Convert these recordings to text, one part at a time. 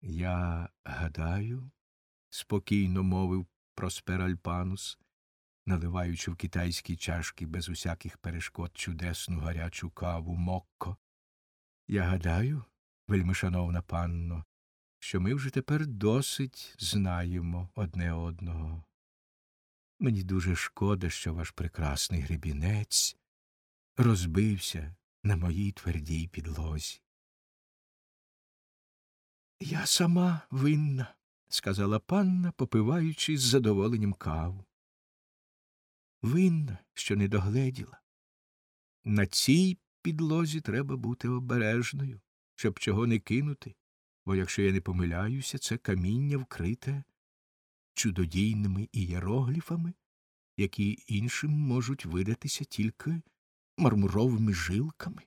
Я гадаю, спокійно мовив Проспер Альпанус, наливаючи в китайські чашки без усяких перешкод чудесну гарячу каву мокко. Я гадаю, вельми шановна панно, що ми вже тепер досить знаємо одне одного. Мені дуже шкода, що ваш прекрасний гребінець розбився на моїй твердій підлозі. Я сама винна, сказала панна, попиваючи з задоволенням каву. Винна, що не догледіла. На цій підлозі треба бути обережною, щоб чого не кинути, бо якщо я не помиляюся, це каміння вкрите чудодійними ієрогліфами, які іншим можуть видатися тільки мармуровими жилками.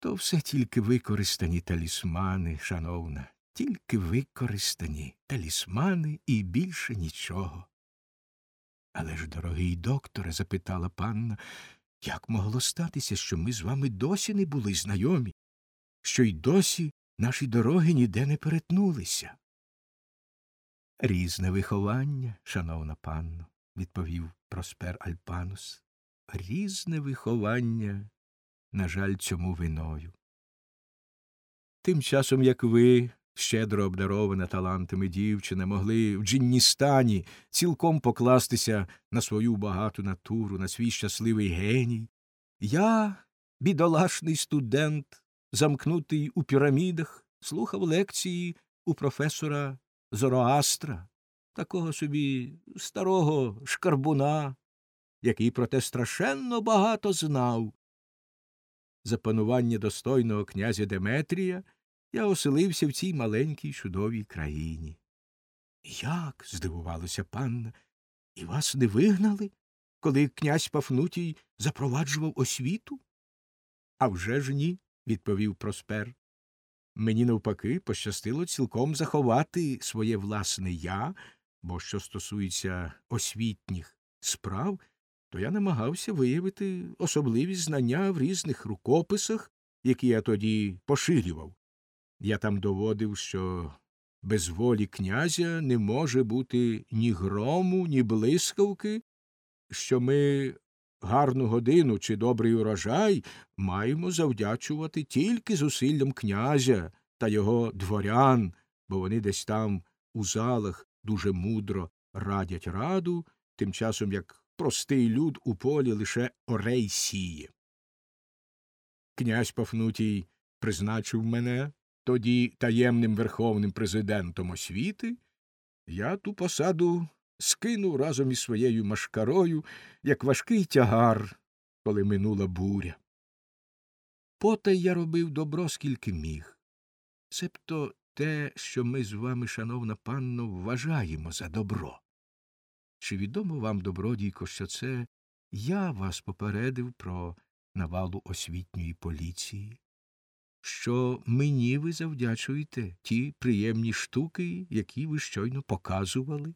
То все тільки використані талісмани, шановна, тільки використані талісмани і більше нічого. Але ж, дорогий докторе, запитала панна, як могло статися, що ми з вами досі не були знайомі, що й досі наші дороги ніде не перетнулися? Різне виховання, шановна панно, відповів Проспер Альпанус. Різне виховання, на жаль, цьому виною. Тим часом, як ви, щедро обдарована талантами дівчина, могли в Джинністані цілком покластися на свою багату натуру, на свій щасливий геній, я, бідолашний студент, замкнутий у пірамідах, слухав лекції у професора Зороастра, такого собі старого шкарбуна, який проте страшенно багато знав. За панування достойного князя Деметрія я оселився в цій маленькій чудовій країні. Як? здивувалася панна, і вас не вигнали, коли князь Пафнутій запроваджував освіту? «А вже ж ні, відповів Проспер. Мені навпаки пощастило цілком заховати своє власне я, бо що стосується освітніх справ, то я намагався виявити особливі знання в різних рукописах, які я тоді поширював. Я там доводив, що без волі князя не може бути ні грому, ні блискавки, що ми гарну годину чи добрий урожай маємо завдячувати тільки зусиллям князя та його дворян, бо вони десь там у залах дуже мудро радять раду, тим часом як простий люд у полі лише орей сіє. Князь Пафнутій призначив мене тоді таємним верховним президентом освіти, я ту посаду скинув разом із своєю машкарою, як важкий тягар, коли минула буря. Потай я робив добро, скільки міг. Себто те, що ми з вами, шановна панно, вважаємо за добро. Чи відомо вам, добродійко, що це я вас попередив про навалу освітньої поліції? Що мені ви завдячуєте ті приємні штуки, які ви щойно показували?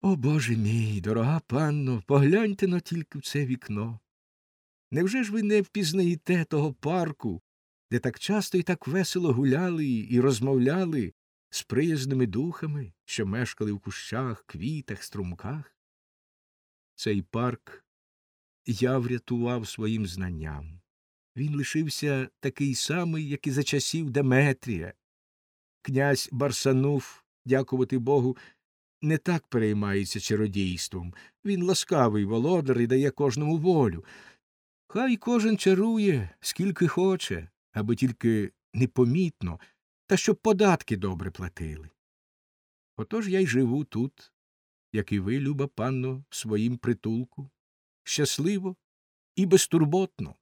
О Боже мій, дорога панно, погляньте но тільки в це вікно. Невже ж ви не впізнаєте того парку, де так часто і так весело гуляли і розмовляли з приязними духами, що мешкали в кущах, квітах, струмках? Цей парк я врятував своїм знанням. Він лишився такий самий, як і за часів Деметрія. Князь Барсанув, дякувати Богу, не так переймається чародійством. Він ласкавий володар і дає кожному волю. Хай кожен чарує, скільки хоче, аби тільки непомітно, та щоб податки добре платили. Отож я й живу тут, як і ви, люба панно, в своїм притулку, щасливо і безтурботно.